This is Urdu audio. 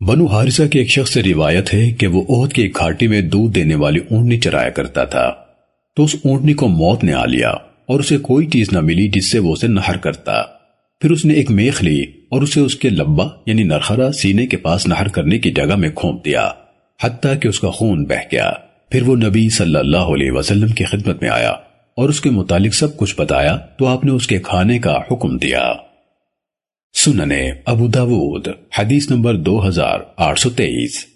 بنو حارثہ کے ایک شخص سے روایت ہے کہ وہ عہد کی ایک گھاٹی میں دودھ دینے والی اونٹنی چرایا کرتا تھا۔ تو اس اونٹنی کو موت نے آ لیا اور اسے کوئی چیز نہ ملی جس سے وہ اسے نہر کرتا۔ پھر اس نے ایک میخ لی اور اسے اس کے لبا یعنی نرخرا سینے کے پاس نہر کرنے کی جگہ میں کھونپ دیا، حتیٰ کہ اس کا خون بہ گیا۔ پھر وہ نبی صلی اللہ علیہ وسلم کی خدمت میں آیا اور اس کے متعلق سب کچھ بتایا تو آپ نے اس کے کھانے کا حکم دیا۔ سننے ابو داود حدیث نمبر دو ہزار آٹھ سو تیئیس۔